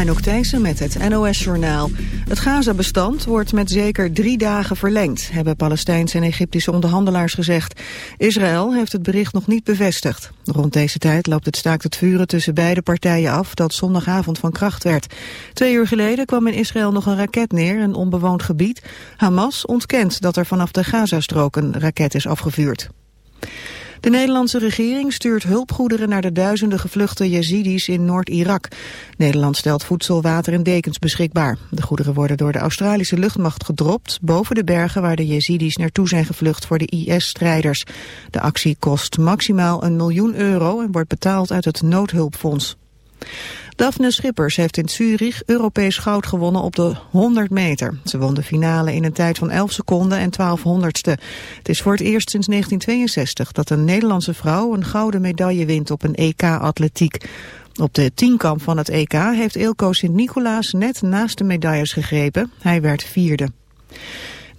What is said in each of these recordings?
Anouk met het NOS-journaal. Het Gaza-bestand wordt met zeker drie dagen verlengd, hebben Palestijnse en Egyptische onderhandelaars gezegd. Israël heeft het bericht nog niet bevestigd. Rond deze tijd loopt het staakt het vuren tussen beide partijen af dat zondagavond van kracht werd. Twee uur geleden kwam in Israël nog een raket neer, een onbewoond gebied. Hamas ontkent dat er vanaf de Gazastrook een raket is afgevuurd. De Nederlandse regering stuurt hulpgoederen naar de duizenden gevluchte Yazidis in Noord-Irak. Nederland stelt voedsel, water en dekens beschikbaar. De goederen worden door de Australische luchtmacht gedropt boven de bergen waar de Yazidis naartoe zijn gevlucht voor de IS-strijders. De actie kost maximaal een miljoen euro en wordt betaald uit het noodhulpfonds. Daphne Schippers heeft in Zurich Europees goud gewonnen op de 100 meter. Ze won de finale in een tijd van 11 seconden en 12 honderdste. Het is voor het eerst sinds 1962 dat een Nederlandse vrouw een gouden medaille wint op een EK-atletiek. Op de tienkamp van het EK heeft Eelco Sint-Nicolaas net naast de medailles gegrepen. Hij werd vierde.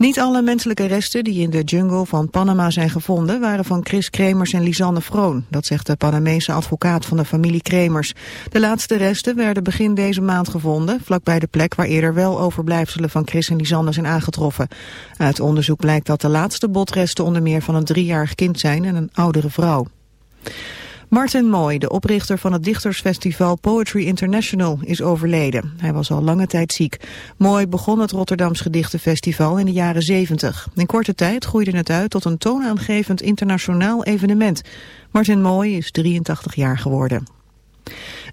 Niet alle menselijke resten die in de jungle van Panama zijn gevonden... waren van Chris Kremers en Lisanne Vroon. Dat zegt de Panamese advocaat van de familie Kremers. De laatste resten werden begin deze maand gevonden... vlakbij de plek waar eerder wel overblijfselen van Chris en Lisanne zijn aangetroffen. Uit onderzoek blijkt dat de laatste botresten onder meer van een driejarig kind zijn... en een oudere vrouw. Martin Moy, de oprichter van het dichtersfestival Poetry International, is overleden. Hij was al lange tijd ziek. Moy begon het Rotterdams Gedichtenfestival in de jaren 70. In korte tijd groeide het uit tot een toonaangevend internationaal evenement. Martin Moy is 83 jaar geworden.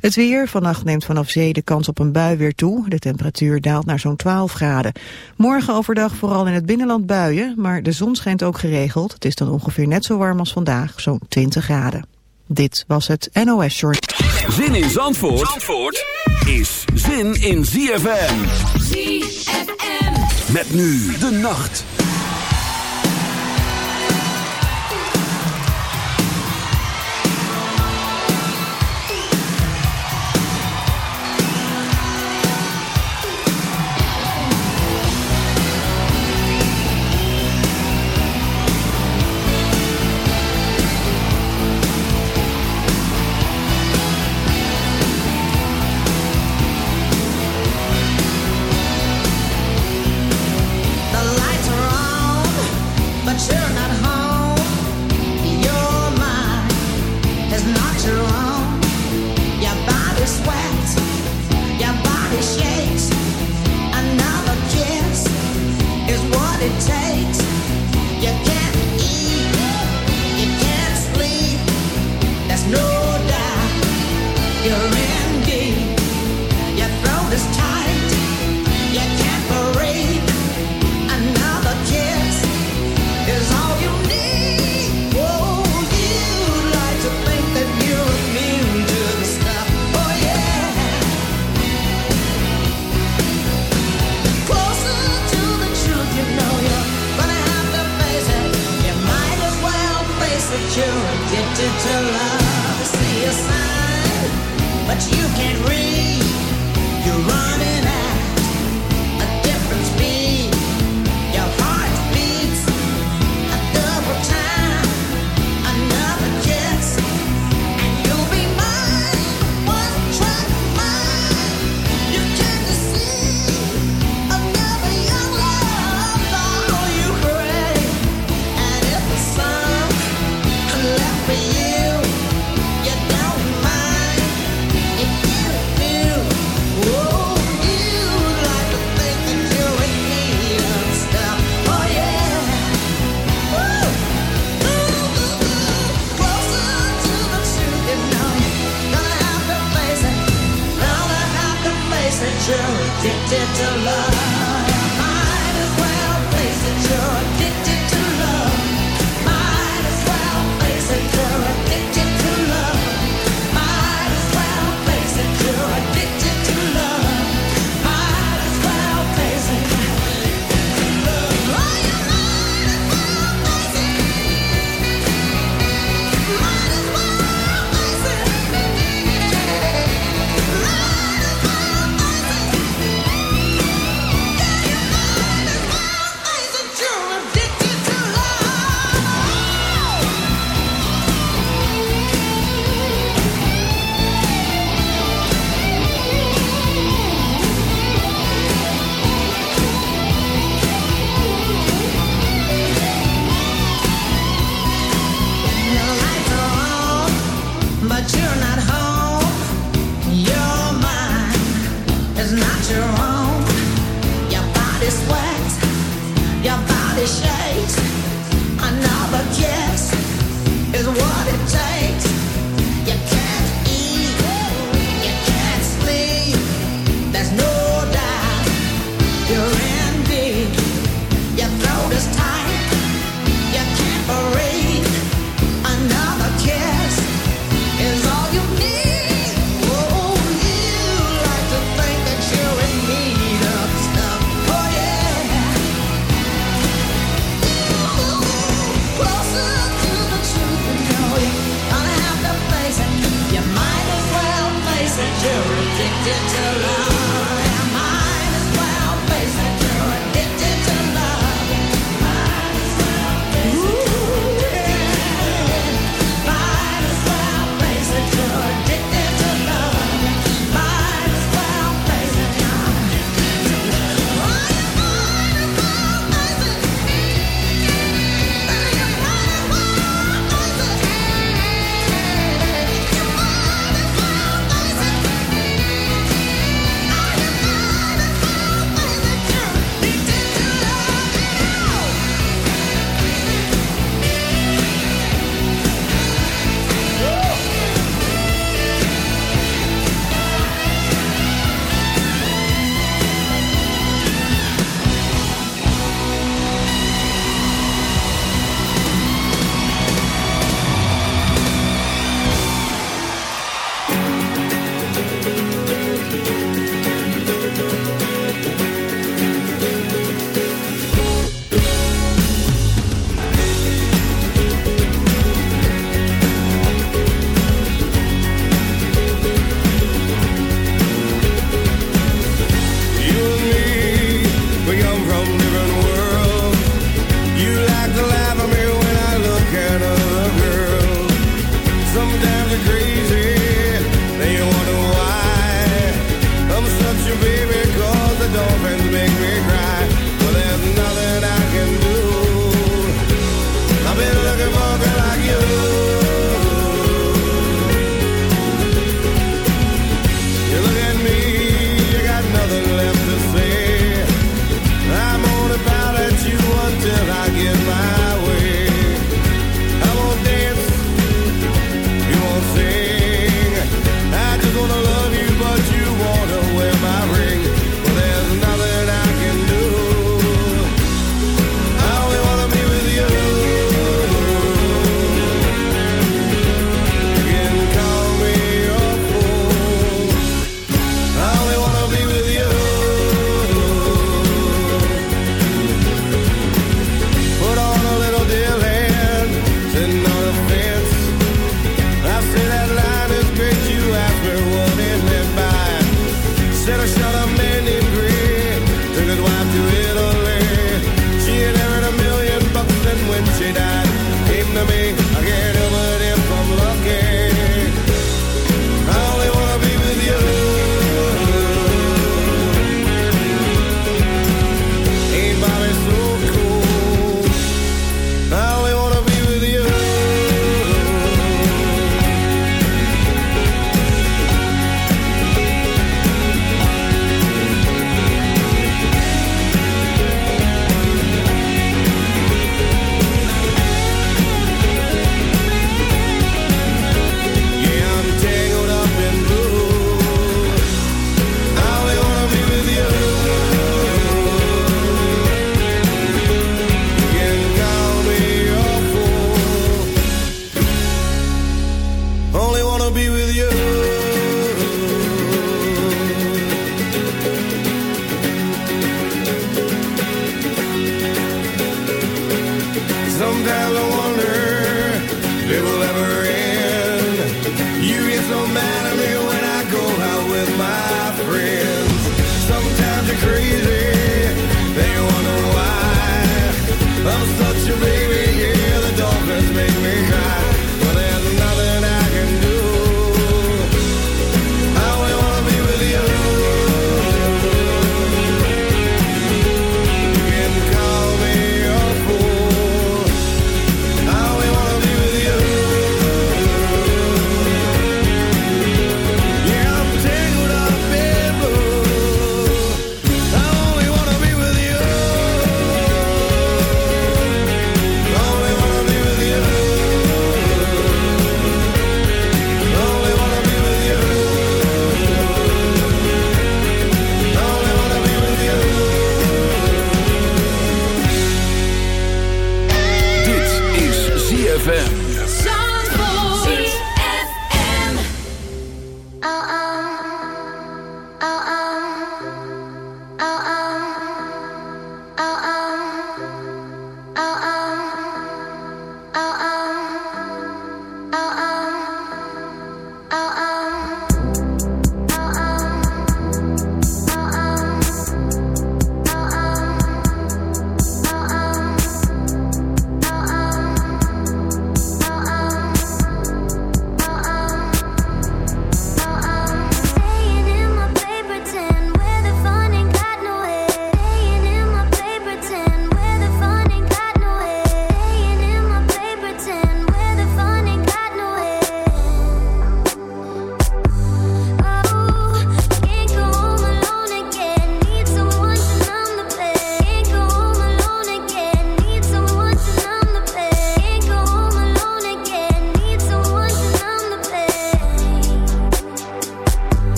Het weer, vannacht neemt vanaf zee de kans op een bui weer toe. De temperatuur daalt naar zo'n 12 graden. Morgen overdag vooral in het binnenland buien, maar de zon schijnt ook geregeld. Het is dan ongeveer net zo warm als vandaag, zo'n 20 graden. Dit was het NOS Short. Zin in Zandvoort, Zandvoort is zin in ZFM. ZFM. Met nu de nacht.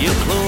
Your close.